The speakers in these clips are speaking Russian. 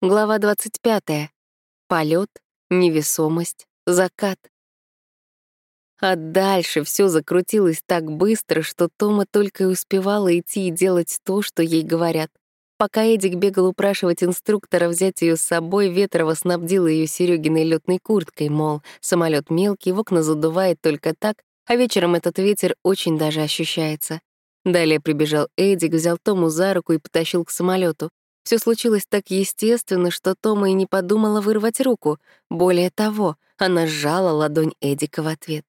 Глава 25. Полет, невесомость, закат. А дальше все закрутилось так быстро, что Тома только и успевала идти и делать то, что ей говорят. Пока Эдик бегал упрашивать инструктора взять ее с собой, Ветрова снабдила ее Серегиной летной курткой, мол, самолет мелкий, в окна задувает только так, а вечером этот ветер очень даже ощущается. Далее прибежал Эдик, взял Тому за руку и потащил к самолету. Все случилось так естественно, что Тома и не подумала вырвать руку. Более того, она сжала ладонь Эдика в ответ.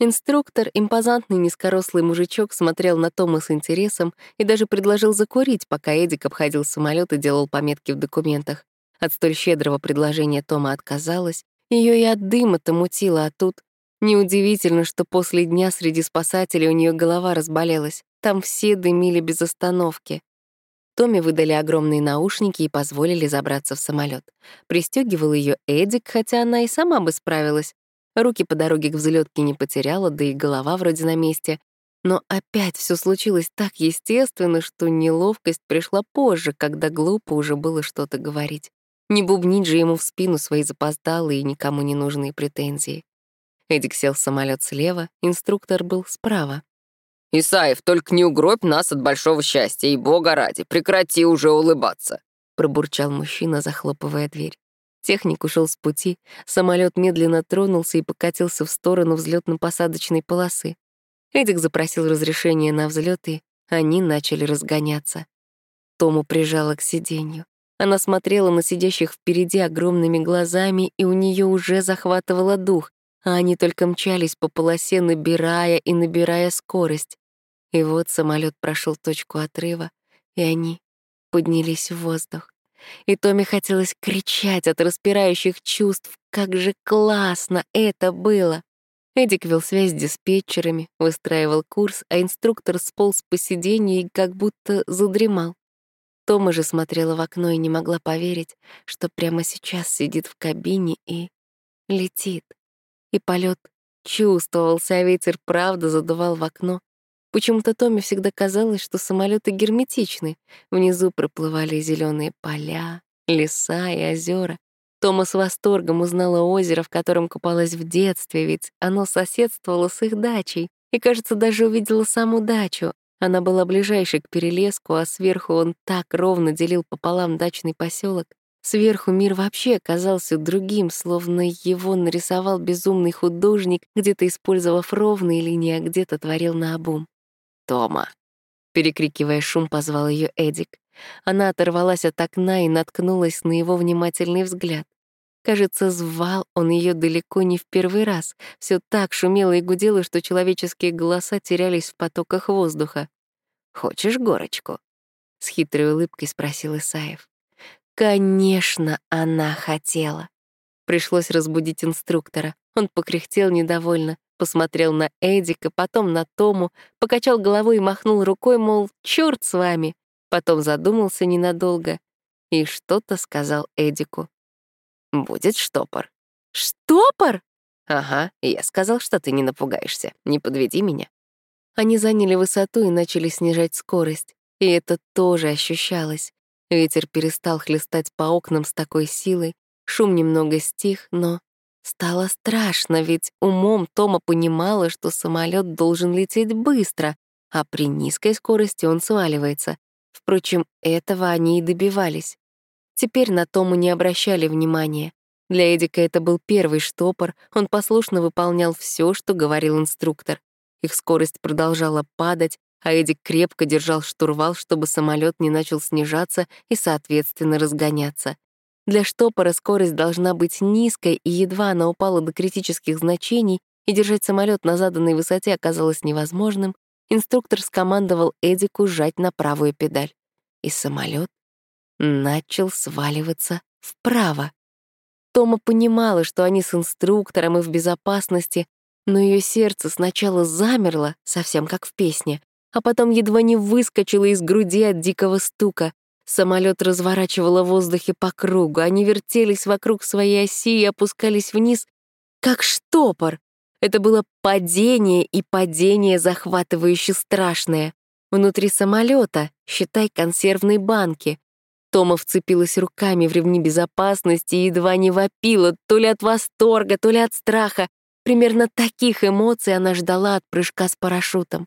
Инструктор, импозантный низкорослый мужичок, смотрел на Тома с интересом и даже предложил закурить, пока Эдик обходил самолет и делал пометки в документах. От столь щедрого предложения Тома отказалась. Ее и от дыма-то мутило, а тут... Неудивительно, что после дня среди спасателей у нее голова разболелась. Там все дымили без остановки. Томе выдали огромные наушники и позволили забраться в самолет. Пристегивал ее Эдик, хотя она и сама бы справилась. Руки по дороге к взлетке не потеряла, да и голова вроде на месте. Но опять все случилось так естественно, что неловкость пришла позже, когда глупо уже было что-то говорить. Не бубнить же ему в спину свои запоздалые и никому не нужные претензии. Эдик сел в самолет слева, инструктор был справа. «Исаев, только не угробь нас от большого счастья, и бога ради, прекрати уже улыбаться!» пробурчал мужчина, захлопывая дверь. Техник ушел с пути, самолет медленно тронулся и покатился в сторону взлетно-посадочной полосы. Эдик запросил разрешение на взлет, и они начали разгоняться. Тому прижала к сиденью. Она смотрела на сидящих впереди огромными глазами, и у нее уже захватывало дух, а они только мчались по полосе, набирая и набирая скорость. И вот самолет прошел точку отрыва, и они поднялись в воздух. И Томе хотелось кричать от распирающих чувств, как же классно это было. Эдик вел связь с диспетчерами, выстраивал курс, а инструктор сполз по сиденью и как будто задремал. Тома же смотрела в окно и не могла поверить, что прямо сейчас сидит в кабине и летит. И полет чувствовался, а ветер правда задувал в окно, Почему-то Томе всегда казалось, что самолеты герметичны. Внизу проплывали зеленые поля, леса и озера. Тома с восторгом узнала озеро, в котором купалась в детстве, ведь оно соседствовало с их дачей. И, кажется, даже увидела саму дачу. Она была ближайшей к перелеску, а сверху он так ровно делил пополам дачный поселок. Сверху мир вообще оказался другим, словно его нарисовал безумный художник, где-то использовав ровные линии, а где-то творил наобум. Тома!» Перекрикивая шум, позвал ее Эдик. Она оторвалась от окна и наткнулась на его внимательный взгляд. Кажется, звал он ее далеко не в первый раз. Все так шумело и гудело, что человеческие голоса терялись в потоках воздуха. «Хочешь горочку?» — с хитрой улыбкой спросил Исаев. Конечно, она хотела. Пришлось разбудить инструктора. Он покряхтел недовольно, посмотрел на Эдика, потом на Тому, покачал головой и махнул рукой, мол, чёрт с вами. Потом задумался ненадолго и что-то сказал Эдику. «Будет штопор». «Штопор?» «Ага, я сказал, что ты не напугаешься. Не подведи меня». Они заняли высоту и начали снижать скорость. И это тоже ощущалось. Ветер перестал хлестать по окнам с такой силой, шум немного стих, но Стало страшно, ведь умом Тома понимала, что самолет должен лететь быстро, а при низкой скорости он сваливается. Впрочем, этого они и добивались. Теперь на Тому не обращали внимания. Для Эдика это был первый штопор, он послушно выполнял все, что говорил инструктор. Их скорость продолжала падать, а Эдик крепко держал штурвал, чтобы самолет не начал снижаться и, соответственно, разгоняться. Для штопора скорость должна быть низкой, и едва она упала до критических значений, и держать самолет на заданной высоте оказалось невозможным, инструктор скомандовал Эдику сжать на правую педаль. И самолет начал сваливаться вправо. Тома понимала, что они с инструктором и в безопасности, но ее сердце сначала замерло, совсем как в песне, а потом едва не выскочило из груди от дикого стука. Самолет разворачивало в воздухе по кругу, они вертелись вокруг своей оси и опускались вниз, как штопор. Это было падение и падение захватывающе страшное. Внутри самолета, считай, консервной банки. Тома вцепилась руками в ремни безопасности и едва не вопила, то ли от восторга, то ли от страха. Примерно таких эмоций она ждала от прыжка с парашютом.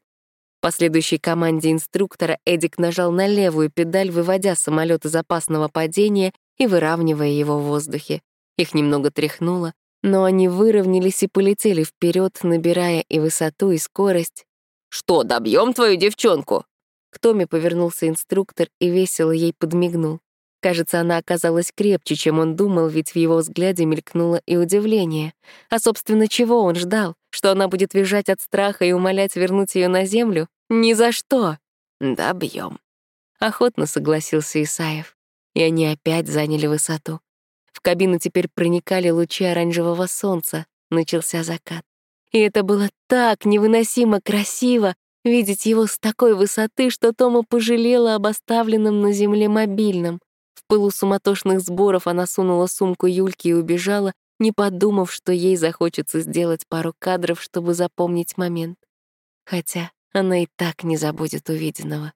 По следующей команде инструктора Эдик нажал на левую педаль, выводя самолет из опасного падения и выравнивая его в воздухе. Их немного тряхнуло, но они выровнялись и полетели вперед, набирая и высоту, и скорость. «Что, добьем твою девчонку?» К Томе повернулся инструктор и весело ей подмигнул. Кажется, она оказалась крепче, чем он думал, ведь в его взгляде мелькнуло и удивление. А, собственно, чего он ждал? Что она будет визжать от страха и умолять вернуть ее на землю? Ни за что! Добьем. Охотно согласился Исаев. И они опять заняли высоту. В кабину теперь проникали лучи оранжевого солнца. Начался закат. И это было так невыносимо красиво, видеть его с такой высоты, что Тома пожалела об оставленном на земле мобильном. Пылу суматошных сборов она сунула сумку Юльки и убежала, не подумав, что ей захочется сделать пару кадров, чтобы запомнить момент. Хотя она и так не забудет увиденного.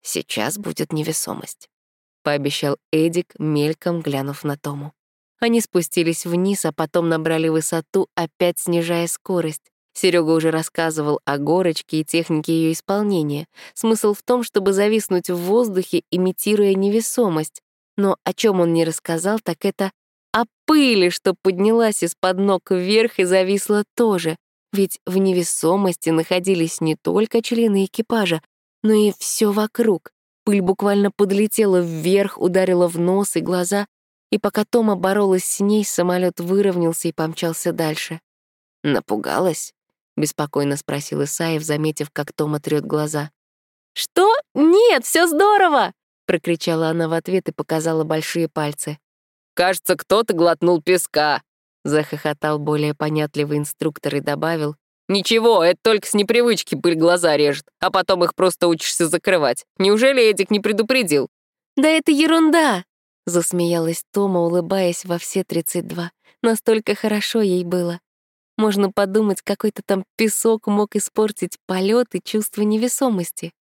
Сейчас будет невесомость, — пообещал Эдик, мельком глянув на Тому. Они спустились вниз, а потом набрали высоту, опять снижая скорость. Серега уже рассказывал о горочке и технике ее исполнения. Смысл в том, чтобы зависнуть в воздухе, имитируя невесомость. Но о чем он не рассказал, так это о пыли, что поднялась из-под ног вверх и зависла тоже. Ведь в невесомости находились не только члены экипажа, но и все вокруг. Пыль буквально подлетела вверх, ударила в нос и глаза, и пока Тома боролась с ней, самолет выровнялся и помчался дальше. Напугалась? беспокойно спросил Исаев, заметив, как Тома трёт глаза. «Что? Нет, все здорово!» — прокричала она в ответ и показала большие пальцы. «Кажется, кто-то глотнул песка», — захохотал более понятливый инструктор и добавил. «Ничего, это только с непривычки пыль глаза режет, а потом их просто учишься закрывать. Неужели Эдик не предупредил?» «Да это ерунда!» — засмеялась Тома, улыбаясь во все тридцать два. Настолько хорошо ей было. Можно подумать, какой-то там песок мог испортить полет и чувство невесомости.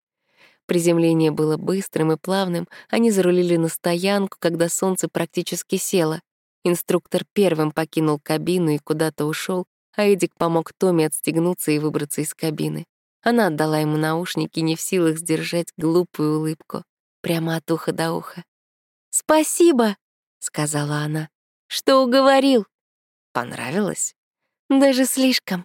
Приземление было быстрым и плавным, они зарулили на стоянку, когда солнце практически село. Инструктор первым покинул кабину и куда-то ушел, а Эдик помог Томе отстегнуться и выбраться из кабины. Она отдала ему наушники, не в силах сдержать глупую улыбку, прямо от уха до уха. «Спасибо», — сказала она, — «что уговорил». «Понравилось?» Даже слишком.